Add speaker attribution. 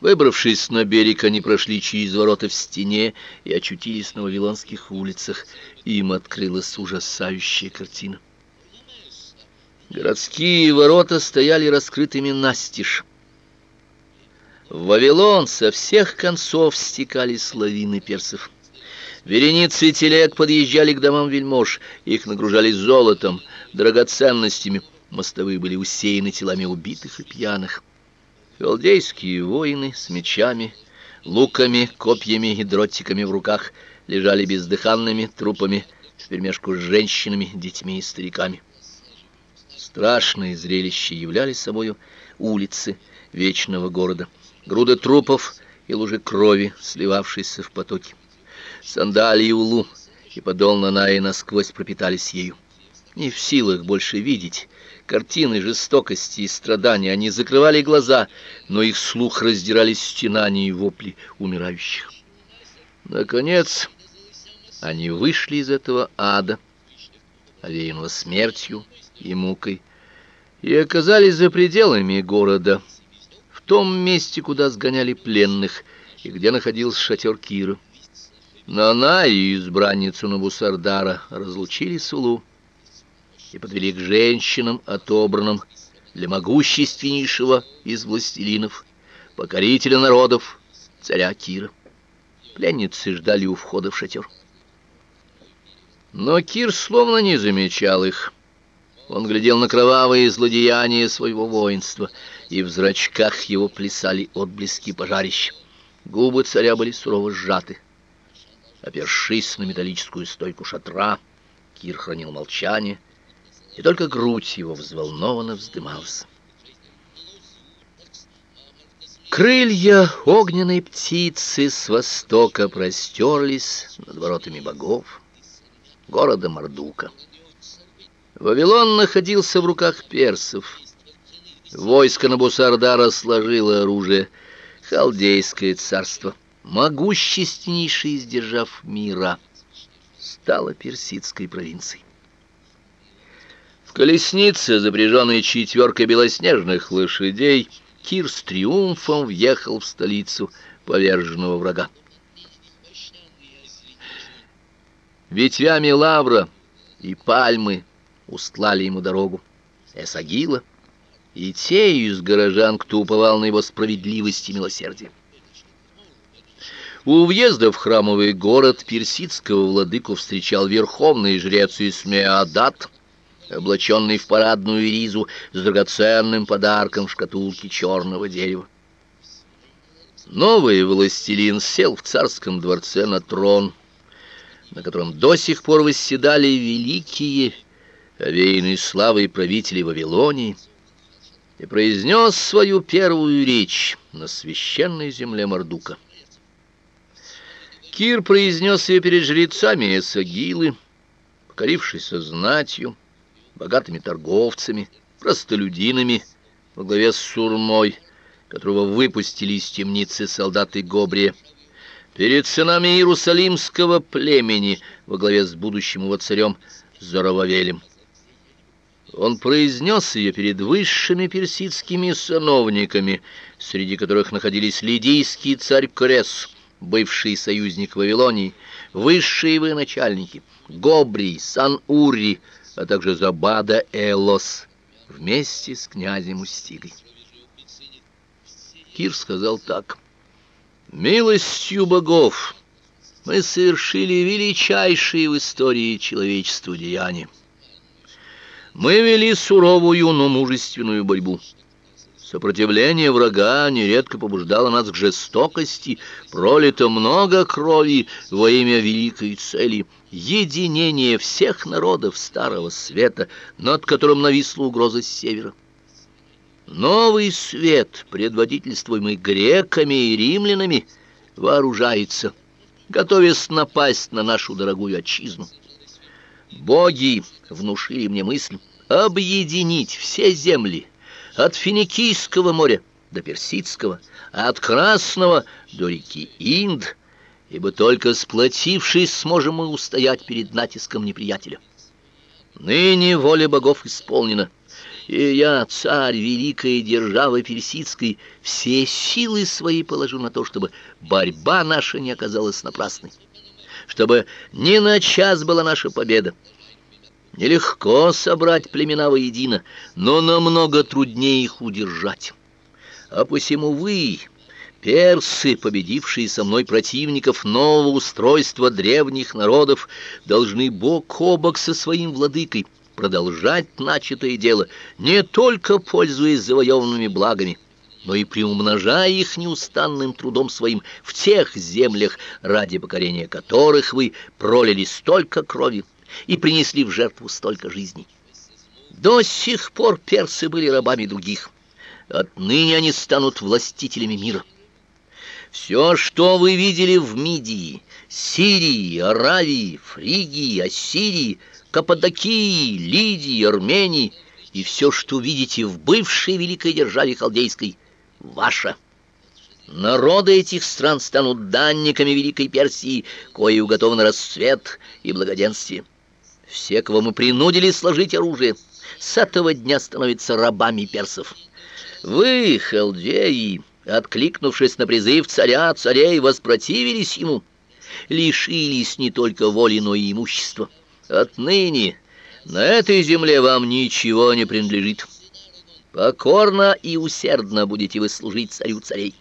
Speaker 1: Выбравшись на берег, они прошли через ворота в стене и очутились на Вавилонских улицах. Им открылась ужасающая картина. Городские ворота стояли раскрытыми настежь. В Вавилон со всех концов стекались лавины персов. Вереницы телег подъезжали к домам вельмож, их нагружали золотом, драгоценностями. Мостовые были усеяны телами убитых и пьяных. Халдейские воины с мечами, луками, копьями и дротиками в руках лежали бездыханными трупами вперемешку с женщинами, детьми и стариками. Страшные зрелища являли собою улицы вечного города, груды трупов и лужи крови, сливавшиеся в потоки. Сандалии Улу и подол Нанаи насквозь пропитались ею. Не в силах больше видеть картины жестокости и страданий, они закрывали глаза, но их слух раздирали стенания и вопли умирающих. Наконец, они вышли из этого ада, овеянного смертью и мукой, и оказались за пределами города, в том месте, куда сгоняли пленных, и где находился шатер Кира. Но она и избранницу Набусардара разлучили Сулу и подвели к женщинам, отобранным для могущественнейшего из властелинов, покорителя народов, царя Кира. Пленницы ждали у входа в шатер. Но Кир словно не замечал их. Он глядел на кровавые злодеяния своего воинства, и в зрачках его плясали отблески пожарищ. Губы царя были сурово сжаты. Опершись на металлическую стойку шатра, Кир хранил молчание, и только грудь его взволнованно вздымалась. Крылья огненной птицы с востока простерлись над воротами богов города Мардука. Вавилон находился в руках персов. Войско Набусардара сложило оружие. Халдейское царство, могущественнейшее из держав мира, стало персидской провинцией. В колеснице, запряженной четверкой белоснежных лошадей, Кир с триумфом въехал в столицу поверженного врага. Ветвями лавра и пальмы устлали ему дорогу. Эсагила и те из горожан, кто уповал на его справедливость и милосердие. У въезда в храмовый город персидского владыку встречал верховный жрец Исмеадат, облаченный в парадную ризу с драгоценным подарком в шкатулке черного дерева. Новый властелин сел в царском дворце на трон, на котором до сих пор восседали великие, овеянные славой правители Вавилонии, и произнес свою первую речь на священной земле Мардука. Кир произнес ее перед жрецами Эсагилы, покорившейся знатью, богатыми торговцами, простолюдинами во главе с Сурмой, которого выпустили из темницы солдаты Гобрия, перед сынами Иерусалимского племени во главе с будущим его царем Зоровавелем. Он произнес ее перед высшими персидскими сановниками, среди которых находились лидийский царь Крес, бывший союзник Вавилонии, высшие военачальники, Гобрий, Сан-Ури, а также Забада Элос, вместе с князем Устигой. Кир сказал так — Милостью богов мы совершили величайшие в истории человечества деяния. Мы вели суровую, но мужественную борьбу. Сопротивление врага нередко побуждало нас к жестокости, пролито много крови во имя великой цели — единения всех народов Старого Света, над которым нависла угроза с севера. Новый свет, предводительствуемый греками и римлянами, вооружается, готовясь напасть на нашу дорогую отчизну. Боги внушили мне мысль объединить все земли от Финикийского моря до Персидского, а от Красного до реки Инд, ибо только сплотившись сможем мы устоять перед натиском неприятеля. Ныне воля богов исполнена, И я, царь великой державы персидской, все силы свои положу на то, чтобы борьба наша не оказалась напрасной, чтобы ни на час была наша победа. Нелегко собрать племена воедино, но намного труднее их удержать. А посему вы, персы, победившие со мной противников нового устройства древних народов, должны бок о бок со своим владыкой продолжать начатое дело, не только пользуясь завоеванными благами, но и приумножая их неустанным трудом своим в тех землях, ради покорения которых вы пролили столько крови и принесли в жертву столько жизней. До сих пор персы были рабами других. Отныне они станут властителями мира. Все, что вы видели в Мидии, Сирии, Аравии, Фригии, Ассирии, Каппадокии, Лидии, Армении и все, что видите в бывшей великой державе халдейской, ваше. Народы этих стран станут данниками Великой Персии, кое уготован расцвет и благоденствие. Все, кого мы принудили сложить оружие, с этого дня становятся рабами персов. Вы, халдеи, откликнувшись на призыв царя, царей воспротивились ему, лишились не только воли, но и имущества. Отныне на этой земле вам ничего не принадлежит. Покорно и усердно будете вы служить царю царей.